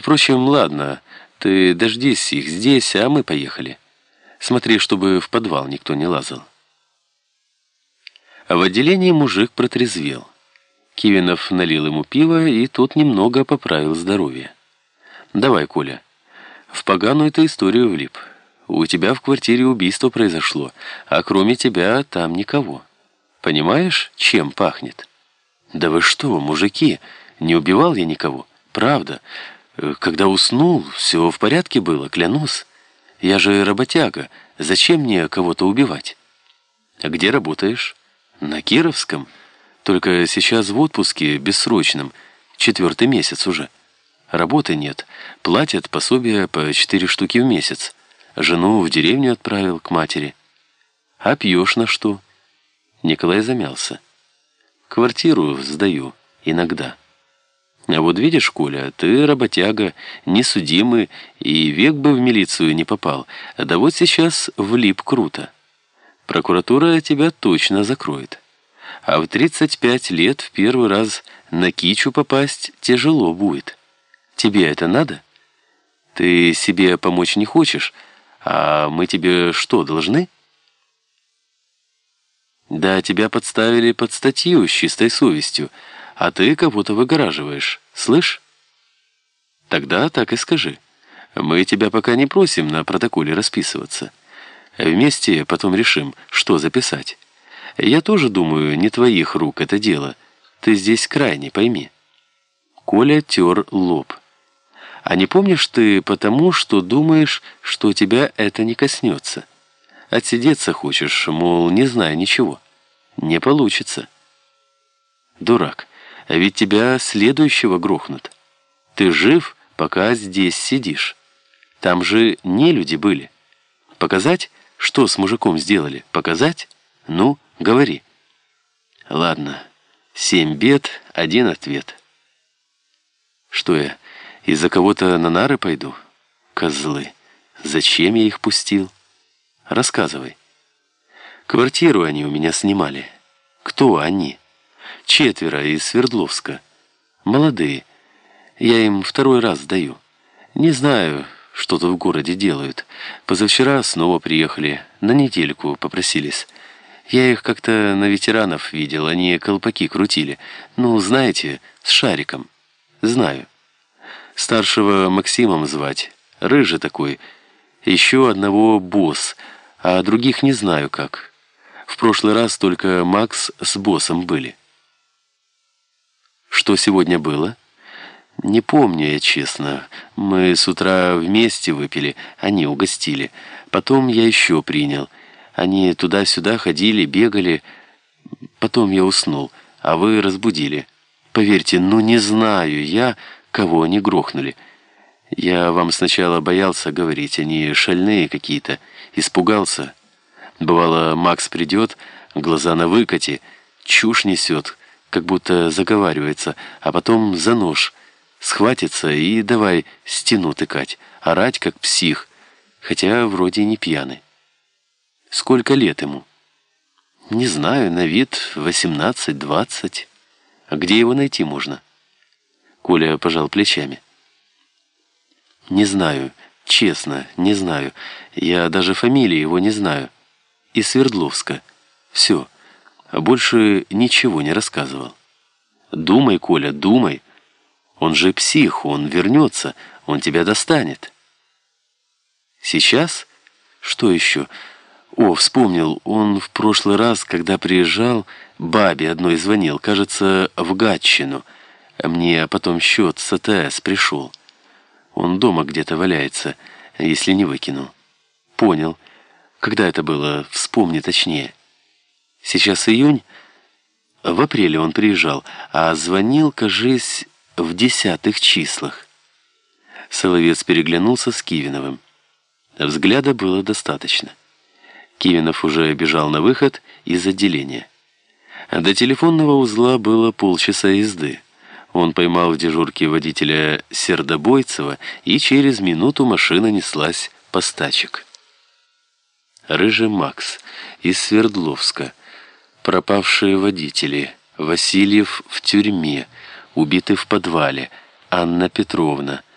Впрочем, ладно, ты дождись их здесь, а мы поехали. Смотри, чтобы в подвал никто не лазал. В отделении мужик протрезвел. Кивинов налил ему пиво, и тот немного поправил здоровье. «Давай, Коля, в поганую ты историю влип. У тебя в квартире убийство произошло, а кроме тебя там никого. Понимаешь, чем пахнет?» «Да вы что, мужики, не убивал я никого. Правда. Когда уснул, все в порядке было, клянусь. Я же работяга, зачем мне кого-то убивать?» «А где работаешь?» «На Кировском. Только сейчас в отпуске, бессрочном, четвертый месяц уже. Работы нет, платят пособие по четыре штуки в месяц. Жену в деревню отправил к матери. А пьешь на что?» Николай замялся. Квартиру сдаю. Иногда. А вот видишь, Коля, ты работяга, несудимый, и век бы в милицию не попал. Да вот сейчас влип круто. Прокуратура тебя точно закроет. А в 35 лет в первый раз на кичу попасть тяжело будет. Тебе это надо? Ты себе помочь не хочешь, а мы тебе что, должны?» Да, тебя подставили под статью с чистой совестью, а ты кого-то выгораживаешь. Слышь? Тогда так и скажи. Мы тебя пока не просим на протоколе расписываться. Вместе потом решим, что записать. Я тоже думаю, не твоих рук это дело. Ты здесь крайне, пойми. Коля тер лоб. А не помнишь ты потому, что думаешь, что тебя это не коснется? Отсидеться хочешь, мол, не знаю ничего. Не получится. Дурак, а ведь тебя следующего грохнут. Ты жив, пока здесь сидишь. Там же не люди были. Показать, что с мужиком сделали? Показать? Ну, говори. Ладно, семь бед, один ответ. Что я, из-за кого-то на нары пойду? Козлы. Зачем я их пустил? Рассказывай. Квартиру они у меня снимали. Кто они? Четверо из Свердловска. Молодые. Я им второй раз даю. Не знаю, что тут в городе делают. Позавчера снова приехали. На недельку попросились. Я их как-то на ветеранов видел. Они колпаки крутили. Ну, знаете, с шариком. Знаю. Старшего Максимом звать. Рыжий такой. Еще одного босс. А других не знаю как. В прошлый раз только Макс с боссом были. Что сегодня было? Не помню я, честно. Мы с утра вместе выпили, они угостили. Потом я еще принял. Они туда-сюда ходили, бегали. Потом я уснул, а вы разбудили. Поверьте, ну не знаю я, кого они грохнули. Я вам сначала боялся говорить, они шальные какие-то. Испугался. Бывало, Макс придет, глаза на выкате, чушь несет, как будто заговаривается, а потом за нож схватится и давай стену тыкать, орать как псих, хотя вроде не пьяный. Сколько лет ему? Не знаю, на вид 18-20. А где его найти можно? Коля пожал плечами. Не знаю, честно, не знаю. Я даже фамилии его не знаю из Свердловска. Все. А больше ничего не рассказывал. Думай, Коля, думай. Он же псих, он вернется, он тебя достанет. Сейчас? Что еще? О, вспомнил, он в прошлый раз, когда приезжал, бабе одной звонил, кажется, в Гатчину. Мне потом счет с АТС пришел. Он дома где-то валяется, если не выкинул. Понял. Когда это было? Вспомни точнее. Сейчас июнь. В апреле он приезжал, а звонил, кажись, в десятых числах. Соловец переглянулся с Кивиновым. Взгляда было достаточно. Кивинов уже бежал на выход из отделения. До телефонного узла было полчаса езды. Он поймал в дежурке водителя Сердобойцева, и через минуту машина неслась по стачек. Рыжий Макс из Свердловска, пропавшие водители, Васильев в тюрьме, убитый в подвале, Анна Петровна –